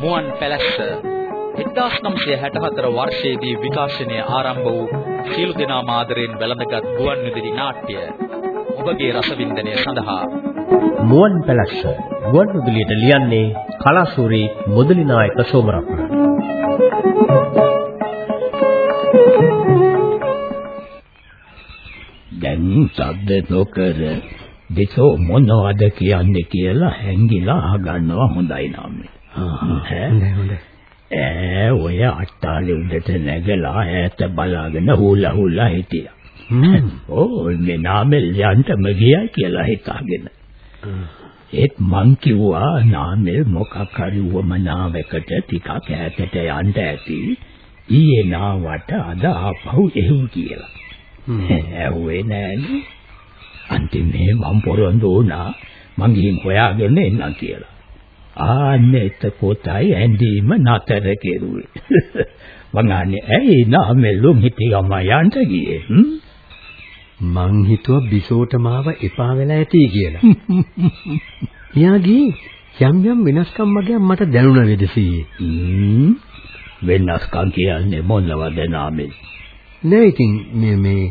මුවන් පැලැස්ස 1964 වර්ෂයේදී විකාශනය ආරම්භ වූ සීළු දෙනා මාදරෙන් වැළඳගත් ගුවන් විදුලි නාට්‍ය ඔබගේ රසවින්දනය සඳහා. මුවන් පැලැස්ස ගුවන් විදුලියට ලියන්නේ කලාසූරි මුදලි නායක සෝමරත්න. දැන් සද්ද නොකර දෙසෝ මොනවද කියන්නේ කියලා හැංගිලා අහගන්නවා හොඳයි නම්. ඈ ඔය අට්ටාලේ උඩට නැගලා ඈත බලාගෙන හුලා හුලා හිටියා. ඕ නාමෙල් යන්ටම ගියයි කියලා හිතාගෙන. ඒත් මං කිව්වා නාමෙල් මොකක් හරි වමනාවකට ටිකක් ඈතට යන්න ඇති. ඊයේ නාවට අද ආපහු එහු කියලා. ඇහුවේ නෑනේ. අන්තිමේ මම පොරොන්දු වුණා මං ගිහින් හොයාගෙන එන්නම් කියලා. ආන්නේ එතකොටයි ඇඳීම නතර කෙරුවේ. මං අනේ ඇයි නාමෙල්ලුම් හිටියම යන්න ගියේ? මං හිතුවා බිසෝට මාව එපා වෙලා ඇති කියලා. එයාගේ යම් යම් වෙනස්කම් වගේ මට දැනුණ වෙදසී. වෙනස්කම් කියන්නේ මොනවද නාමෙල්? නෑ ඉතින් මේ මේ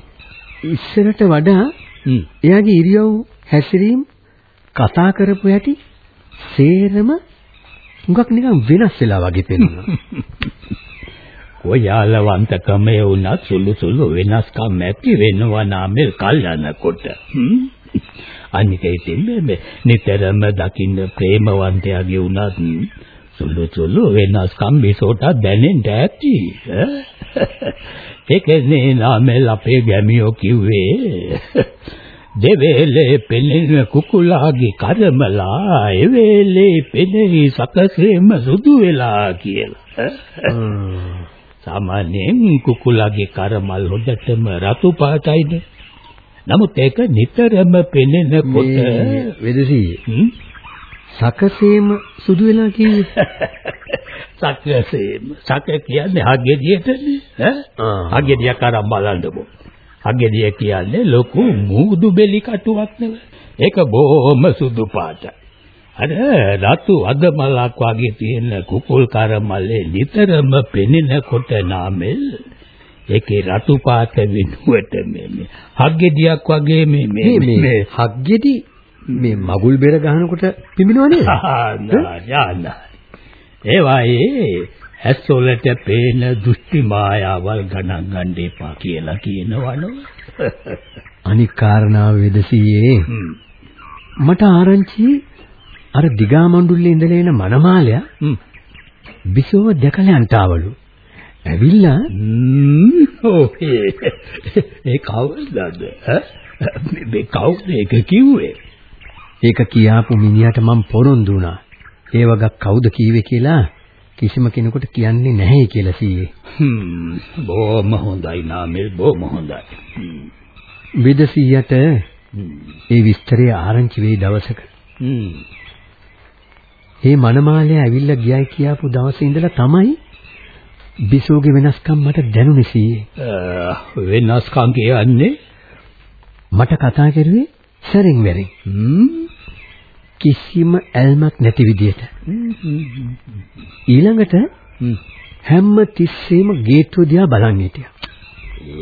ඉස්සරට වඩා එයාගේ ඉරියව් හැසිරීම කතා කරපු හැටි සේරම හුඟක් නිකන් වෙනස් වෙලා වගේ පේනවා. ඔයාලවන්තකමේ වුණත් සුළු සුළු වෙනස්කම් ඇති වෙනවා නාමෙල් කල්යනකොට. අනික ඉතින් මේ නිතරම දකින්න ප්‍රේමවන්තයාගේ වුණත් සුළු සුළු වෙනස්කම් බිසෝට දැනෙන්න ඇති. ඒකනේ නාමෙල් අපේ ගැමියෝ කිව්වේ දෙවේලේ පෙනෙන කුකුලාගේ කර්මලා එවේලේ පෙනෙහි සකසෙම සුදු වෙලා කියලා. සාමාන්‍යයෙන් කුකුලාගේ කර්මල් හොදටම රතු පාටයිද? නමුත් ඒක නිතරම පෙනෙනකොට වෙදසී සකසේම සුදු වෙලා කිව්වේ සකසේම. සක කියන්නේ හග්ගෙඩියටනේ ඈ? හග්ගෙඩියක් අරන් බලන්නකො. හග්ගෙඩිය කියන්නේ ලොකු මූදු බෙලි කටුවක් නෙවෙයි ඒක බොහොම සුදු පාටයි අර රතු අදමලක් වගේ තියෙන කුකුල් කරමලේ නිතරම පෙනෙනකොට නාමෙල්. ඒකේ රතු පාට වෙනුවට මේ හග්ගෙඩියක් වගේ මේ මේ හග්ගෙඩි මේ මගුල් බෙර ගහනකොට පිඹිනව නේද? ඒ වායේ ඇස් වලට පේන දෘෂ්ටි මායාවල් ගණන් ගන්න එපා කියලා කියනවනෝ. අනික් කාරණාව වෙදසියේ මට ආරංචි අර දිගාමණ්ඩුල්ලේ ඉඳලා එන මනමාලයා බිසෝව දැකලා යන්ටාවලු. ඇවිල්ලා ඕහේ ඒ කවුද මේ කවුද ඒක කිව්වේ? ඒක කියාපු මිනිහට මම පොරොන්දු වුණා. ඒ වගේ කවුද කීවේ කියලා කිසිම කෙනෙකුට කියන්නේ නැහැ කියලා සීයේ. හ්ම් බොහොම හොඳයි නාමල් බොහොම හොඳයි. විදසියට ඒ විස්තරය ආරංචි වෙයි දවසක. හ්ම්. මේ මනමාලයා ඇවිල්ලා ගියයි කියාපු දවසේ ඉඳලා තමයි බිසෝගේ වෙනස්කම් මට දැනුනේ සීයේ. වෙනස්කම් කියන්නේ මට කතා කරුවේ සරින් වැරින්. කිසිම ඇල්මක් නැති විදියට. ඊළඟට හැම තිස්සෙම ගේට්ටුව දිහා බලන් හිටියා.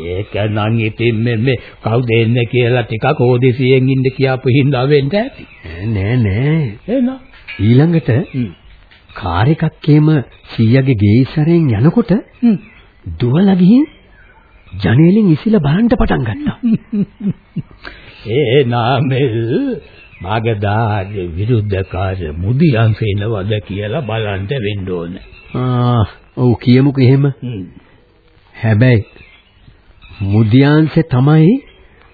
ඒක නම් ඉතින් මේ කවුද එන්නේ කියලා ටිකක් ඕදිසියෙන් ඉන්න කියපු හින්දා වෙන්න ඇති. නෑ නෑ. එන ඊළඟට කාර් එකක් එහෙම සීයාගේ ගේ ඉස්සරෙන් යනකොට දුවලා ගිහින් ජනේලෙන් ඉසිලා බලන්න පටන් ගත්තා. ඒ නාමෙල් මාගදාගේ විරුද්ධකාර මුදියන්ස එනවද කියලා බලන්න වෙන්න ඕන. ආ ඔව් කියමුකෝ එහෙම. හැබැයි මුදියන්සේ තමයි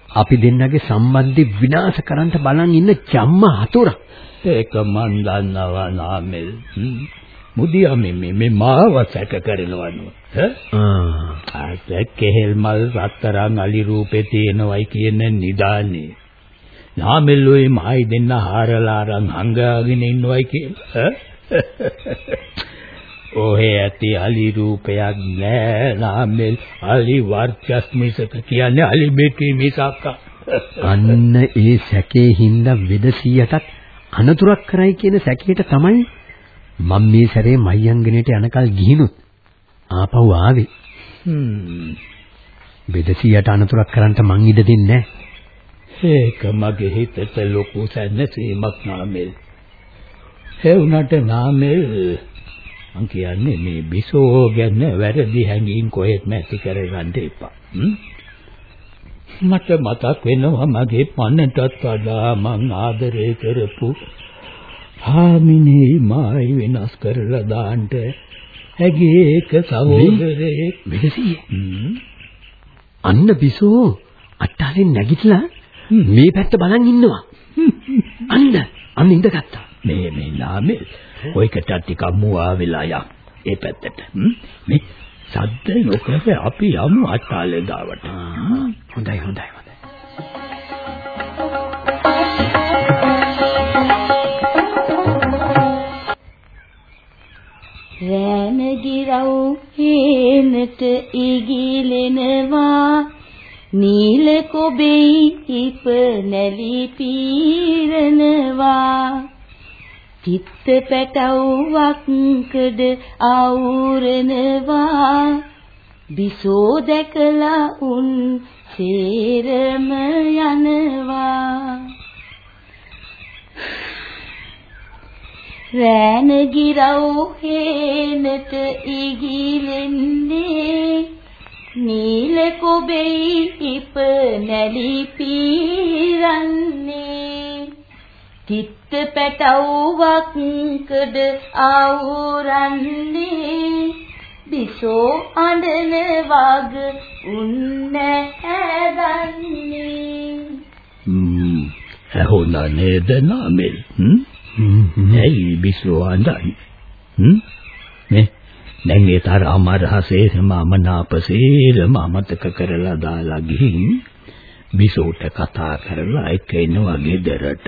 අපි දෙන්නගේ සම්බන්ධي විනාශ කරන්න බලන් ඉන්න ජම්ම හතුරා. ඒක මන් දන්නවා නාමෙල්. මුදියා මේ මේ මාව සැක කරනවනෝ. ආ කෙහෙල් මල් රත්තරන් අලි රූපේ තියෙනවයි කියන නිදානේ. නාමෙල්ලෝයි මහයි දෙන්න හාරලා අරන් හංගාගෙන ඉන්නවයි කියලා. ඔහේ ඇති අලි රූපයක් නෑ නාමෙල් අලි වර්චස් මිසක කියන්නේ අලි බෙටි මිසක් අන්න ඒ සැකේ හින්දා වෙදසියටත් අනතුරක් කරයි කියන සැකයට තමයි මම මේ සැරේ මයංගනේට යනකල් ගිහිනුත් ආපහු ආවේ. හ්ම්. වෙදසියට අනතුරක් කරන්න මං ඉඩ දෙන්නේ නැහැ. ඒක මගේ හිතට ලොකු සැනසීමක් නාමල්. ඒ උනට නාමල් මං කියන්නේ මේ බිසෝ ගැන වැරදි හැඟීම් කොහෙත්ම ඇති කරගන්න එපා. මට මතක් වෙනවා මගේ පන්නටත් වඩා මං ආදරය කරපු හාමිනේ මායි වෙනස් කරලා දාන්න. ඇගේ එක සහෝදරයෙක් වෙදසිය. අන්න බිසෝ අට්ටාලෙන් නැගිටලා මේ පැත්ත බලන් ඉන්නවා. අන්න අන්න ඉඳගත්තා. මේ මේ නාමේ ඔයකට ටිකක් මුවා වෙලා යන් ඒ පැත්තට. මේ සද්ද නොකර අපි යමු අට්ටාලේ ගාවට. හොඳයි හොඳයි රෑන ගිරව් හේනට ඉගිලෙනවා. නීල කොබෙයි ඉප නැලි පීරනවා. තිත්ත පැටව්වක් කඩ අවුරනවා. බිසෝ දැකලා උන් සේරම යනවා. රෑන ගිරව් හේනට ඉගිලෙන්නේ. නීල කොබෙයි ඉප නැලි පීරන්නේ. තිත්ත පැටව්වක් කඩ අවුරන්නේ බිසෝ අඬන වග උන්න හැදන්නේ හ්ම්. ඇහුණා නේද නාමල්? හ්ම්? ඇයි බිසෝ අඬන්නේ හ්ම් මේ දැන් ඒ තරම රහසේ මමනාපසේරම අමතක කරලා දාලා ගිහින් බිසෝට කතා කරලා එක එනවා ගෙදරට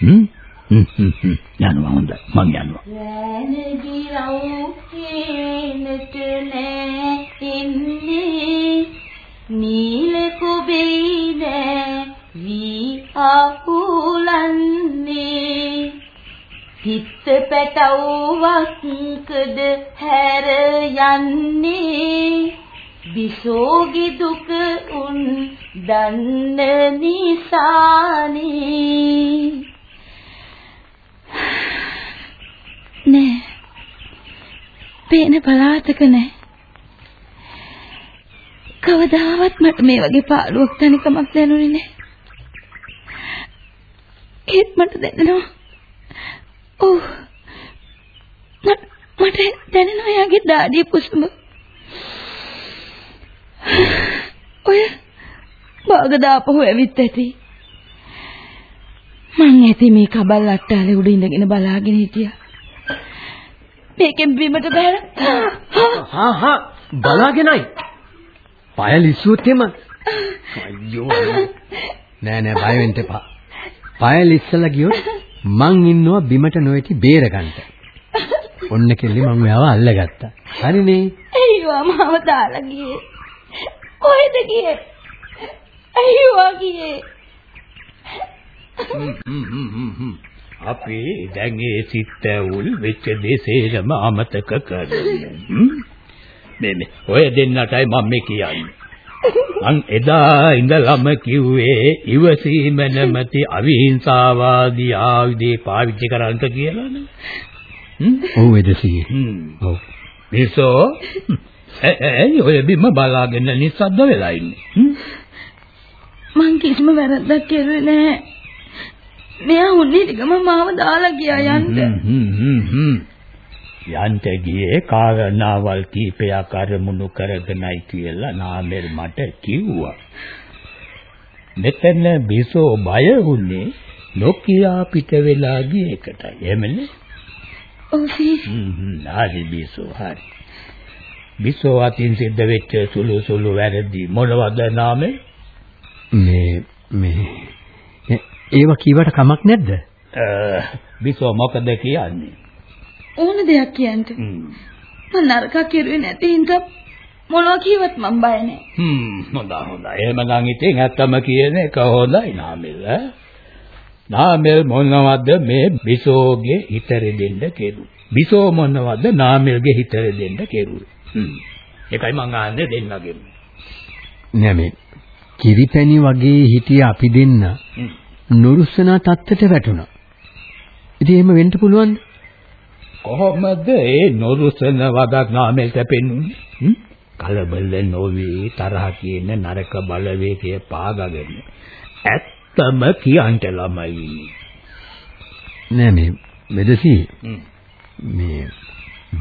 හ්ම් හ්ම් හ්ම් යනවා හොඳයි. මං යනවා. රෑන ගිරව් හේනට නෑ එන්නේ නීල කුබෙයි නෑ වී අහුලන්නේ පිත්ත පැටව්වක් කඩ හැර යන්නේ බිසෝගි දුක උන් දන්න නිසානේ නෑ. පේන පලාතක නෑ. කවදාවත් මට මේ වගේ පාළුවක් තනිකමක් දැනුනේ නෑ. ඒත් මට දැනෙනවා. ඔව්. මට මට දැනෙනවා යාගේ දාඩිය පුස්ම. ඔය බාග දාපහුව ඇවිත් ඇති. මං ඇති මේ කබල් අට්ටාලේ උඩ ඉඳගෙන බලාගෙන හිටියා. මේකෙන් බිමට බහැලා හා හා බලාගෙනයි. පය ලිස්සුවොත් එම අයියෝ නෑ නෑ බය වෙන්න එපා. පය ලිස්සලා ගියොත් මං ඉන්නවා බිමට නොයටි බේරගන්න. ඔන්න කෙල්ලි මං ඔයාව අල්ලගත්තා. හරිනේ. අයියෝ මාව දාලා ගියේ. කොහෙද ගියේ? අයියෝ ගියේ. අපි දැන් ඒ සිත් උල් වෙච්ච දේශේම අමතක කරමු. මේ මේ ඔය දෙන්නටයි මම මේ කියන්නේ. මං එදා ඉඳලම කිව්වේ ඉවසීම නැමැති අවිහිංසාවාදී ආයුධේ පාවිච්චි කරන්න කියලානේ. ඔව් එදසී. හ්ම්. ඔව්. මිසෝ ඇයි ඔය බිම බලාගෙන නිස්සද්ද වෙලා ඉන්නේ? හ්ම්? මං කිසිම වැරද්දක් කරුවේ නෑ. මෙයා උන්නේ ටිකම මාව දාලා ගියා යන්න. හ්ම් හ්ම් හ්ම්. යන්ට ගියේ කාරණාවල් කීපයක් අරමුණු කරගෙනයි කියලා නාමෙල් මට කිව්වා. මෙතන බිසෝ බය වුණේ නොකියා පිට වෙලා ගිය එකටයි. එහෙමනේ? ඔව් සී. හ්ම් හ්ම්. හරි බිසෝ හරි. බිසෝ අතින් සිද්ධ වෙච්ච සුළු සුළු වැරදි මොනවද නාමේ? මේ මේ ඒව කීවට කමක් නැද්ද? බිසෝ මොකද කියන්නේ? ඕන දෙයක් කියන්න. හ්ම්. මං නරකක් කරුවේ නැති හින්දා මොනවා කිව්වත් මම බය නැහැ. හ්ම් හොඳයි හොඳයි. එහෙමනම් ඉතින් ඇත්තම කියන එක හොඳයි නාමල්. නාමල් මොනවද මේ බිසෝගේ හිතර දෙන්න කෙරු. බිසෝ මොනවද නාමල්ගේ හිතර දෙන්න කෙරුවේ. හ්ම්. ඒකයි මං ආන්නේ දෙන්නගෙම. නෑ මේ කිරිපැණි වගේ හිටිය අපි දෙන්න නුරුස්සනා තත්ත්වයට වැටුණා. ඉතින් එහෙම වෙන්න පුළුවන්ද? කොහොමද ඒ නොරුසන වදක් නාමෙල්ට පෙන්වන්නේ? කලබල නොවේ තරහ කියන නරක බලවේගය පාගගෙන ඇත්තම කියන්ට ළමයි. නෑ මේ මෙදසි මේ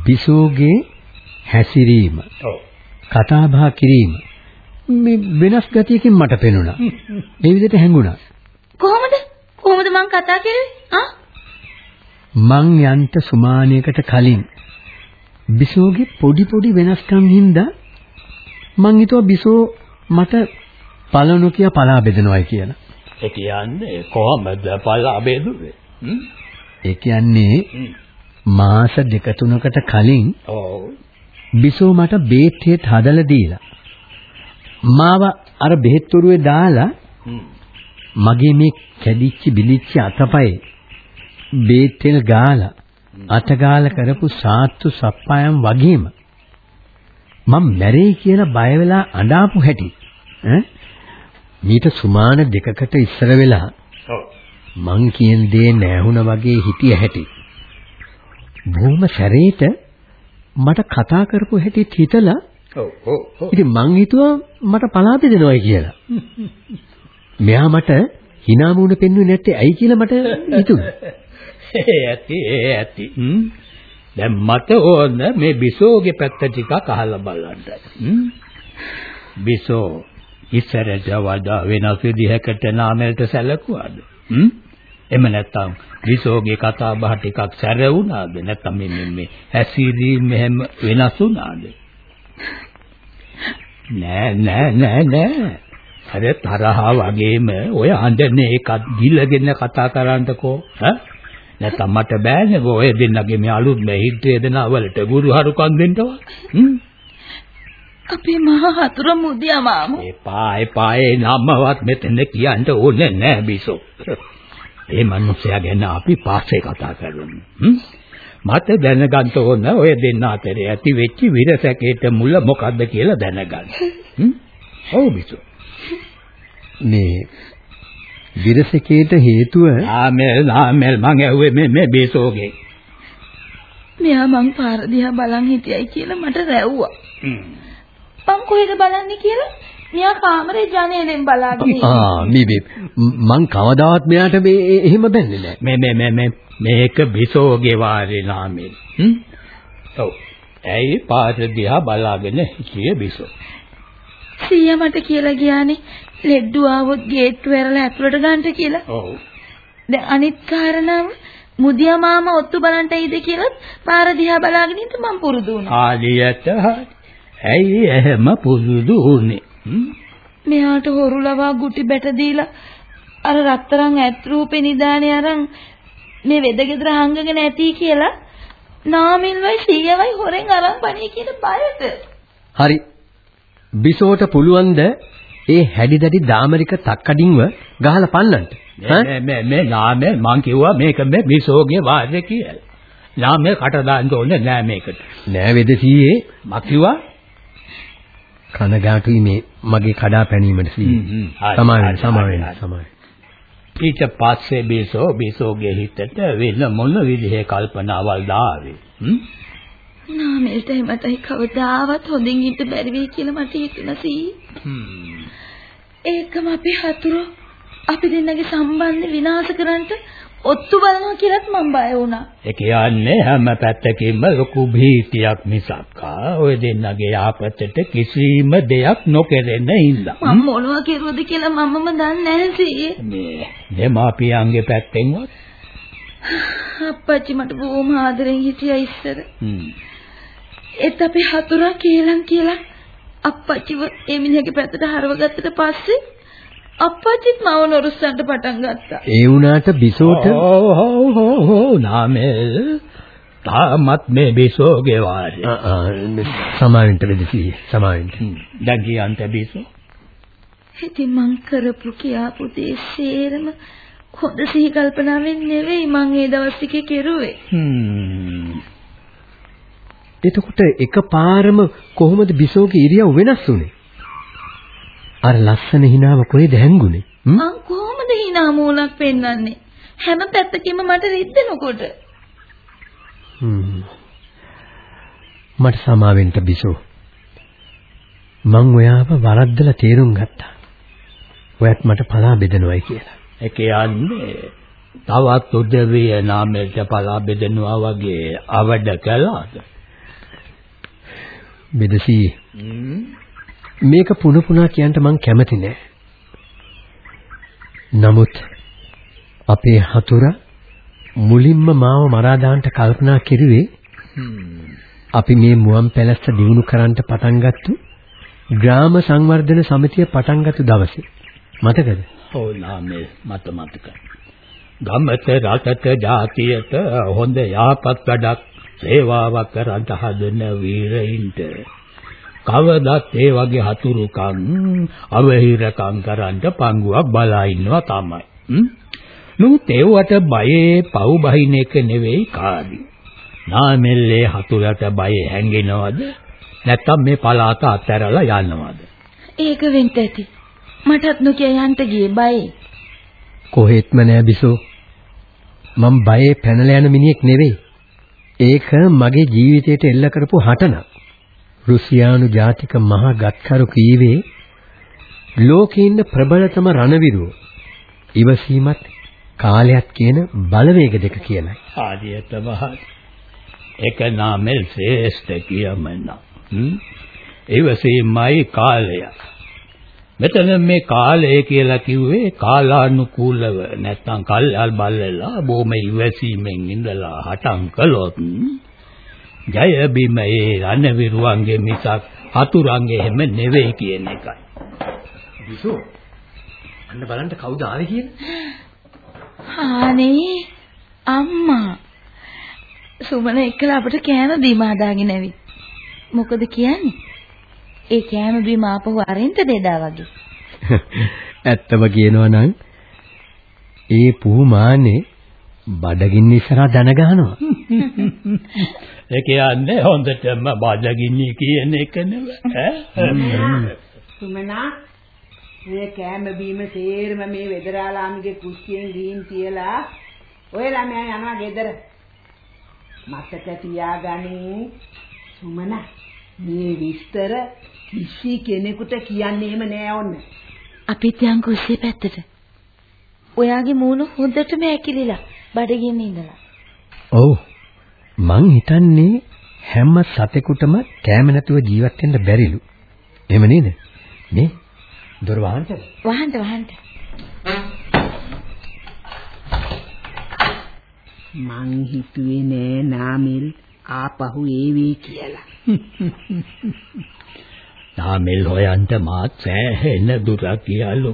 බිසෝගේ හැසිරීම ඔව්. කතා බහ කිරීම මේ වෙනස් ගතියකින් මට පෙනුණා. ඒ විදිහට හැඟුණා. කොහොමද? කොහොමද මං කතා කරේ? ආ? මං යන්ට සුමානයකට කලින් බිසෝගේ පොඩි පොඩි වෙනස්කම් හින්දා මං හිතුවා බිසෝ මට පළනු කියා පලා බෙදනවායි කියලා. ඒ කියන්නේ කොහොමද පලා බෙදුවේ? ඒ කියන්නේ මාස දෙක තුනකට කලින් ඔව්. බිසෝ මට බේත් හේත් හදලා දීලා මාව අර බෙහෙත් දාලා. මගේ මේ කැඩිච්ච බිලිච්ච අතපයේ බේත් තෙල් ගාලා අත ගාලා කරපු සාත්තු සප්පායම් වගේම මම මැරෙයි කියලා බය වෙලා අඬාපු හැටි ඈ මීට සුමාන දෙකකට ඉස්සර වෙලා. මං කියන දේ නැහුණ වගේ හිටිය හැටි බොහොම සැරේට මට කතා කරපු හැටිත් හිතලා ඔව් ඔව්. ඉතින් මං හිතුවා මට පලා බෙදනවයි කියලා. මෙයා මට hina මුණ පෙන්වුවේ නැත්තේ ඇයි කියලා මට හිතුණා. ඒ ඇති ඒ ඇති. හ්ම්. දැන් මට ඕන මේ බිසෝගේ පැත්ත ටිකක් අහලා බලන්න. හ්ම්. බිසෝ ඉස්සරට වඩා වෙනස් විදිහකට නාමයට සැලකුවාද? හ්ම්. එම නැත්තම් බිසෝගේ කතා බහ ටිකක් සැර වුණාද? නැත්තම් මේ මේ මේ හැසිරීම මෙහෙම වෙනස් වුණාද? නෑ නෑ නෑ නෑ. අර තරහා වගේම ඔය අඬන එකත් ගිලගෙන කතා කරන්නකෝ ඈ නැත්නම් මට බෑනේ ඔය දෙන්නගේ මේ අලුත් මෙහිත් වේදනාවලට ගුරු හරුකම් දෙන්නවා? අපේ මහා හතුර මුදියා මාමු. එපා එපා ඒ නමවත් මෙතන කියන්න ඕනේ නෑ බිසෝ ඒ මිනිස්සයා ගැන අපි පස්සේ කතා කරමු. මට දැනගන්න ඕන ඔය දෙන්න අතරේ ඇති වෙච්ච විරසකේට මුල මොකද්ද කියලා දැනගන්න. හ්ම්? ඔව් බිසෝ මේ විරසකේට හේතුව ආමෙල් ආමෙල් මං ඇහුවේ මේ මේ බේසෝගේ. මෙයා මං පාර දිහා බලන් හිටියයි කියලා මට රැව්වා. මං කොහෙද බලන්නේ කියලා මෙයා කාමරේ ජනේලෙන් බලාගෙන ඉන්නේ. ආ මේ මේ මං කවදාවත් මෙයාට මේ එහෙම බැන්නේ නැහැ. මේ මේ මේ මේ මේක බේසෝගේ වාරේ නාමෙල්. හ්ම්. ඔව්. ඇයි පාර දිහා බලාගෙන හිටියේ බේසෝ? සීයා මට කියලා ගියානේ ලෙඩ්ඩු ආවොත් ගේට්ටු ඇරලා ඇතුළට ගන්නට කියලා. ඔව්. දැන් අනිත් කාරණාව මුදියා මාමා ඔත්තු බලන්ට ඇයිද කියලාත් පාර දිහා බලාගෙන ඉඳ මම පුරුදු වුණා. ආලියට. ඇයි එහෙම පුරුදු වුනේ? මෙයාට හොරු ලවා ගුටි බැට දීලා අර රත්තරන් ඇත් රූපේ නිදානේ අරන් මේ වෙදගෙදර හංගගෙන ඇති කියලා නාමිල්වයි සීයවයි හොරෙන් අරන් බණී කියන බයට. හරි. බිසෝට පුළුවන්ද ඒ හැඩි දැඩි දාමරික තක්කඩින්ව ගහලා පන්නන්න? මේ මේ මේ නාමෙල් මං කිව්වා මේක මේ බිසෝගේ වාරේ කියලා. නාමෙල් කට දාන්න ඕනේ නෑ මේකට. නෑ වෙදසීයේ මං කිව්වා කනගාටුයි මේ මගේ කඩා පැනීමට සී. හ්ම්, හ්ම්. හරි, සමාවෙන්න සමාවෙන්න. සමාවෙන්න. ඊට පස්සේ බිසෝ බිසෝගේ හිතට වෙන මොන විදිහේ කල්පනාවල් දාවේ හ්ම් නාමල්ට එමතයි කවදාවත් හොඳින් ඉන්න බැරි වෙයි කියලා මට හිතුණා සී. හ්ම් ඒකම අපි හතුරු අපි දෙන්නගේ සම්බන්ධ විනාශ කරන්නට ඔත්තු බලනවා කියලාත් මම බය වුණා. ඒ කියන්නේ හැම පැත්තකින්ම ලොකු භීතියක් මිසක් ඔය දෙන්නගේ ආපතට කිසිම දෙයක් නොකරෙන්න ඉඳලා මම මොනවා කෙරුවද කියලා මමම දන්නේ නැහැ සී. මේ දෙමාපියන්ගේ පැත්තෙන්වත් අප්පච්චි මට බොහොම ආදරෙන් හිටියා ඉස්සර. හ්ම් ඒත් අපි හතුරා කියලා කියලා අප්පච්චිව ඒ මිනිහගේ පැත්තට හරවගත්තට පස්සේ අප්පච්චිත් මව නොරුස්සන්ට පටන් ගත්තා. ඒ වුණාට බිසෝට ඕ හෝ හෝ හෝ නාමල් තාමත් මේ බිසෝගේ වාරේ. සමාවෙන්ට වෙදසී සමාවෙන්ට. දැන් කියන්ට බිසෝ. ඉතින් මං කරපු කියාපු දේ සේරම හොඳ සිහි කල්පනාවෙන් නෙවෙයි මං ඒ දවස් ටිකේ කෙරුවේ. හ්ම්. එතකොට එකපාරම කොහොමද බිසෝගේ ඉරියව් වෙනස් වුනේ? අර ලස්සන හිනාව කොහෙද හැංගුනේ? මං කොහොමද hina මූලක් පෙන්වන්නේ? හැම පැත්තකින්ම මට රිද්දෙනකොට. මට සමාවෙන්න බිසෝ. මං ඔයාව වරද්දලා තේරුම් ගත්තා. ඔයත් මට පලා බෙදනවයි කියලා. ඒ කියන්නේ තවත් උදවිය නාමයට පලා බෙදනවා වගේ අවඩ කළාද? බෙදසී මේක පුන පුනා කියන්න මං කැමති නෑ. නමුත් අපේ හතුරා මුලින්ම මාව මරා දාන්න කල්පනා කෙරුවේ අපි මේ මුවන් පැලස්ස දිනු කරන්න පටන් ගත්තු ග්‍රාම සංවර්ධන සමිතිය පටන් ගත්ත දවසේ මතකද? ඔව් නාමේ මත මතකයි. ගමත රටට ජාතියට හොඳ යහපත් වැඩක් සේවාවක් කරන්න හදන වීරයින්ට කවදත් ඒ වගේ හතුරුකම් අවහිරකම් කරන්න පංගුවක් බලා ඉන්නවා තමයි. නුත් ඒවට බයේ පව් බහින එක නෙවෙයි කාර්යය. නාමෙල්ලේ හතුරට බය හැංගෙනවද? නැත්තම් මේ පලාත අත්හැරලා යනවද? ඒක වෙන්න ඇති. මටත් නොකිය යන්න ගියේ බයයි. කොහෙත්ම නෑ බිසෝ. මම බයේ පැනලා යන මිනිහෙක් නෙවෙයි. ඒක මගේ ජීවිතයට එල්ල කරපු හටනක්. රුසියානු ජාතික මහා ගත්කරු කීවේ ලෝකේ ඉන්න ප්‍රබලතම රණවිරුව ඉවසීමත් කාලයක් කියන බලවේග දෙක කියලයි. ආදියතම ඒක නාමෙල් ශ්‍රේෂ්ඨ කියමන. ඉවසීමයි කාලය. මෙතන මේ කාලය කියලා කිව්වේ කාලානුකූලව නැත්තම් කල්යල් බල්ලලා බොහොම ඉවසීමෙන් ඉඳලා හටන් කළොත් ජය බිමේ රණවිරුවන්ගේ මිසක් හතුරුන්ගේ හැම නෙවෙයි කියන එකයි. විසෝ අන්න බලන්න කවුද ආවේ කියලා. අනේ අම්මා සුමන එක්කලා අපිට කෑම බීම හදාගෙන ඇවිත්. මොකද කියන්නේ? ඒ කෑම බීම ආපහු අරින්ට දෙදා වගේ. ඇත්තම කියනවා නම් ඒ පුහුමානේ බඩගින්න ඉස්සරහා දන ගහනවා. ඒ කියන්නේ හොඳටම බඩගින්නේ කියන එක නෙවෙයි. සුමනා මේ කෑම බීම සේරම මේ වෙදරාලාමිගේ කුස්සියෙන් ගිහින් තියලා ඔය ළමයා යනවා ගෙදර. මතක තියාගනින් සුමනා මේ විස්තර කිසි කෙනෙකුට කියන්නේම නෑ ඔන්න. අපිත් යන් කුස්සිය පැත්තට. ඔයාගේ මූණ හොඳටම ඇකිලිලා බඩගින්න ඉඳලා. ඔව්. මං හිතන්නේ හැම සතෙකුටම කෑම නැතුව ජීවත් වෙන්න බැරිලු. එහෙම නේද? මේ දොර වහන්න. වහන්න වහන්න. මං හිතුවේ නෑ නාමල් ආපහු ඒවි කියලා. නාමල් හොයන්ට මාත් සෑහෙන දුරක් ගියාලු.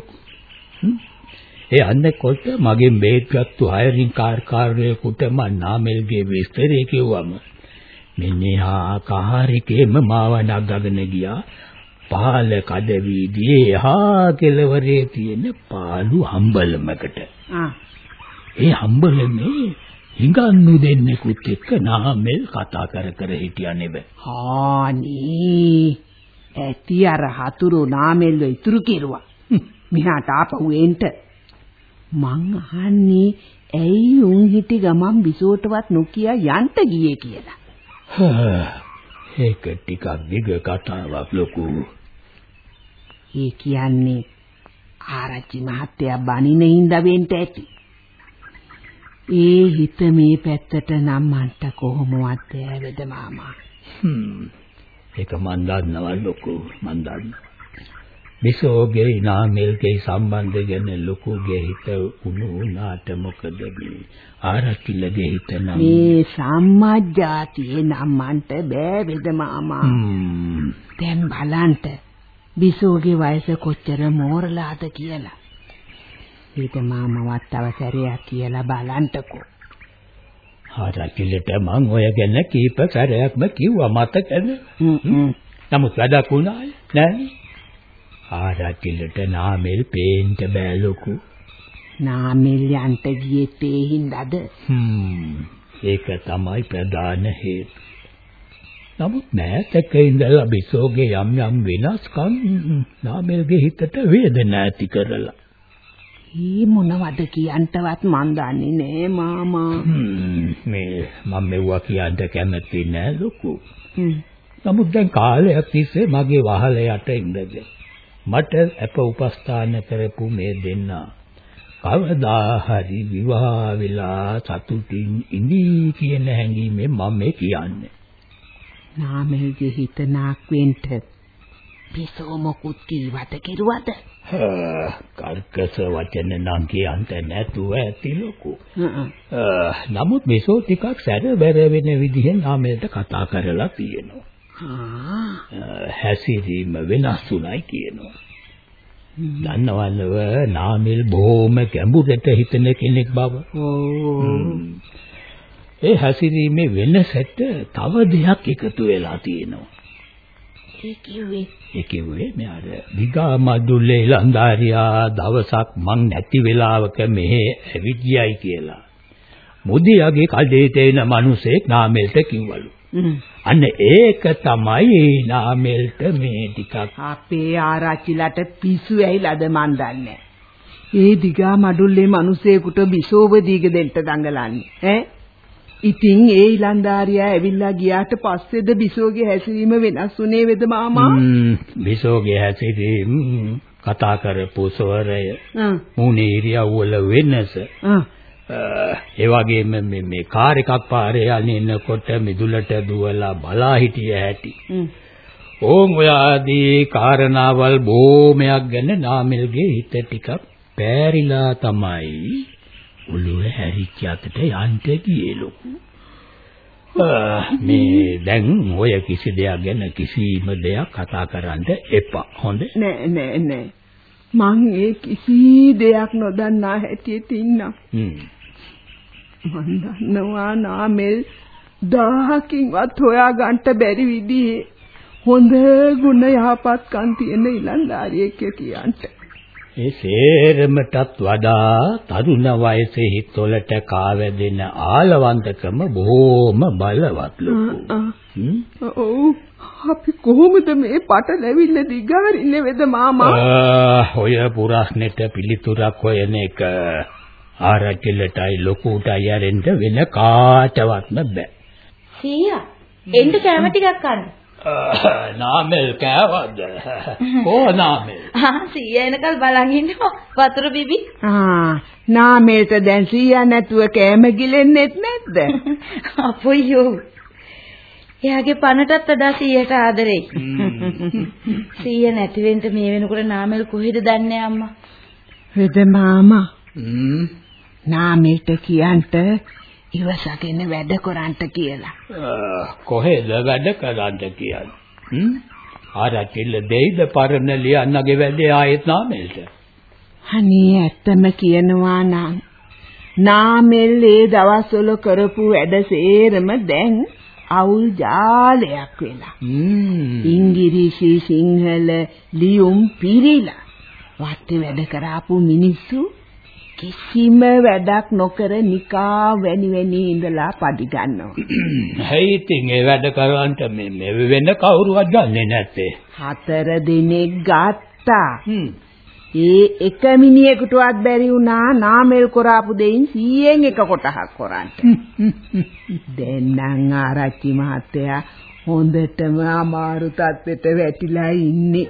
ඒ අන්නකොට මගෙන් බේත් ගත්තු හයරින් කාර්කාරයෙකුට මම නාමල්ගේ විස්තරය කිව්වම මිනිහා කහරිකේම මාව නගගෙන ගියා පාල කඩ වීදියේ එහා කෙළවරේ තියෙන පාළු හම්බලමකට. ඒ හම්බලමේ හිඟන්නු දෙන්නෙකුත් එක්ක නාමල් කතා කර කර හිටියා නෙව. හානේ ඇති අර හතුරු නාමෙල්ව ඉතුරු කෙරුවා. මෙහාට ආපහු එන්න. මං අහන්නේ ඇයි උන් හිටි ගමන් බිසෝටවත් නොකිය යන්න ගියේ කියලා. ඒක ටිකක් දිග කතාවක් ලොකු. ඒ කියන්නේ ආරච්චි මහත්තයා බනින හින්දා වෙන්න ඇති. ඒ හිත මේ පැත්තට නම් මන්ට කොහොමවත් ඇවද මාමා. හ්ම්. ඒක මන් දන්නවා ලොකු මන් දන්නවා. බිසෝගේ නාමල්ගේ සම්බන්ධ ගැන ලොකුගේ හිත උණු උනාට මොකද මේ ආරච්චිලගේ හිත නම් මේ සම්මාජාතියේ නම් මන්ට බෑ වේද මාමා. දැන් බලන්න බිසෝගේ වයස කොච්චර මෝරලාද කියලා. ඊට මාමවත් අවසරයක් කියලා බලන්ටකෝ. ආරච්චිලට මං ඔය ගැන කීප සැරයක්ම කිව්වා මතකද? නමුත් වැඩක් වුණාය නෑ. ආරච්චිලට නාමල් පේන්න බෑ ලොකු. නාමල් යන්ට ගියේ තේ හින්දාද? හ්ම්. ඒක තමයි ප්‍රධාන හේතුව. නමුත් මෑතක ඉඳලා බිසෝගේ යම් යම් වෙනස්කම් නාමල්ගේ හිතට වේදනා ඇති කරලා. ඊ මොනවද කියන්ටවත් මන් දන්නේ නෑ මාමා. මේ මම මෙව්වා කියන්න කැමති නෑ ලොකු. නමුත් දැන් කාලයක් තිස්සේ මගේ වහල යට ඉඳගෙන මට අප උපස්ථාන කරපු මේ දෙන්නා කවදා හරි විවාහ වෙලා සතුටින් ඉඳී කියන හැඟීමෙන් මම මේ කියන්නේ. නාමල්ගේ හිත නාක් වෙන්න පිසෝ මොකුත් කිව්වද කෙරුවද? කර්කස වචන නම් කියන්ට නැතුව ඇති ලොකු. නමුත් මේසෝ ටිකක් සැරබැර වෙන විදිහෙන් නාමයට කතා කරලා තියෙනවා. හැසිරීම වෙනස් වුණයි කියනවා. දන්නවන්නව නාමල් බොහොම ගැඹුරට හිතන කෙනෙක් බව. ඒ හැසිරීමේ වෙනසට තව දෙයක් එකතු වෙලා තියෙනවා. ඒ කිව්වේ ඒ කිව්වේ මේ අර විගා මදුල්ලේ ලන්දාරියා දවසක් මං නැති වෙලාවක මෙහෙ ඇවිත් ගියයි කියලා. මුදියාගේ කඩේ තේන මිනිසෙක් නාමෙල්ට කිව්වලු. අන්න ඒක තමයි නාමෙල්ට මේ ටිකක් අපේ ආරච්චිලට පිස්සු ඇහිලාද මන් දන්නේ. ඒ දිගා මඩුල්ලේ මිනිසෙකුට බිසෝව දීග දෙන්න දඟලන්නේ. ඈ ඉතින් ඒ ඉලන්දාරියා ඇවිල්ලා ගියාට පස්සේද බිසෝගේ හැසිරීම වෙනස් වුණේ වෙද මාමා? බිසෝගේ හැසිරීම කතා කරපු ස්වරය මුනේ ඉරියව්වල වෙනස ඒ වගේම මේ මේ කාර් එකක් පාරේ යන්නකොට මිදුලට දුවලා බලා හිටිය හැටි. ඕම් ඔය ආදී කාරණාවල් බොහොමයක් ගැන නාමල්ගේ හිත ටිකක් පෑරිලා තමයි ඔළුව හැරිච්ච අතට යන්න ගියේ ලොකු. මේ දැන් ඔය කිසි දෙයක් ගැන කිසිම දෙයක් කතා කරන්න එපා. හොඳ? නෑ නෑ නෑ. මං ඒ කිසි දෙයක් නොදන්නා හැටියට ඉන්නම්. මන් දන්නවා නාමල් දහකින්වත් හොයාගන්න බැරි විදිහේ හොඳ ගුණ යහපත්කම් තියෙන ඉලන්දාරියෙක් කියන්ට. ඒ සේරමටත් වඩා තරුණ වයසේ හිතවලට කාවැදෙන ආලවන්තකම බොහොම බලවත් ලොකු. ඔව් අපි කොහොමද මේ පටලැවිල්ල දිගාරින්නේ වෙද මාමා? ඔය පුරස්නෙට පිළිතුරක් හොයන එක ආරච්චිලටයි ලොකුටයි යරෙන්න වෙන කාටවත්ම බෑ. සීයා එන්න කැම ටිකක් ගන්න. නාමල් කෑවද? ඕ නාමල්. ආ සීයා එනකල් බලන් ඉන්නවා වතුර බිබි. ආ නාමල්ට දැන් සීයා නැතුව කෑම ගිලෙන්නෙත් නැද්ද? අපොයියෝ. එයාගේ පණටත් වඩා සීයට ආදරෙයි. සීය නැති වෙන්න මේ වෙනකොට නාමල් කොහෙද දන්නේ අම්මා? වෙද මාමා. නාමල්ට කියන්ට ඉවසගෙන වැඩ කරන්ට කියලා. කොහෙද වැඩ කරන්ට කියන්නේ? ආරච්චිල්ල දෙයිද පරණ ලියන්නගේ වැඩේ ආයෙත් නාමෙල්ට. අනේ ඇත්තම කියනවා නම් නාමෙල් ඒ දවස්වල කරපු වැඩ සේරම දැන් අවුල් ජාලයක් වෙලා. ඉංග්‍රීසි සිංහල ලියුම් පිරීලා. වත්තේ වැඩ කරාපු මිනිස්සු කිසිම වැඩක් නොකර නිකා වැනි වැනි ඉඳලා පඩි ගන්නවා. හයි ඉතින් ඒ වැඩ කරවන්ට මේ වෙන කවුරුවත් ගන්නෙ නැත්තේ. හතර දිනක් ගත්තා. ඒ එක මිනිහෙකුටවත් බැරි වුණා නාමල් කරාපු දෙයින් 100න් එක කොටහක් කරන්න. දැන් නම් ආරච්චි මහත්තයා හොඳටම අමාරු තත්ත්වෙට වැටිලා ඉන්නේ.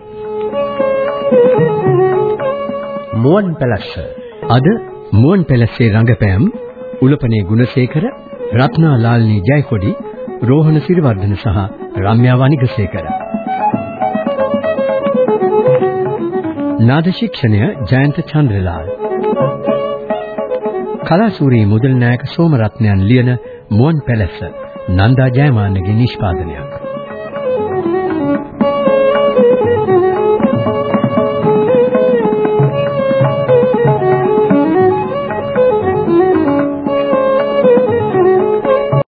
මුවන් පැලස්ස අද මුවන් පැලස්සේ රංගපෑම් උලපනේ ගුණසේකර රත්නා ලාල්නී ජයකොඩි රෝහණ සිරිවර්ධන සහ රම්‍යා වනිගසේකර. නාද ශික්ෂණය ජයන්ත චන්ද්‍රලාල්. කලාසූරී මුදල් නායක සෝමරත්නයන් ලියන මුවන් පැලස්ස නන්දා ජයමාන්නගේ නිෂ්පාදනයක්.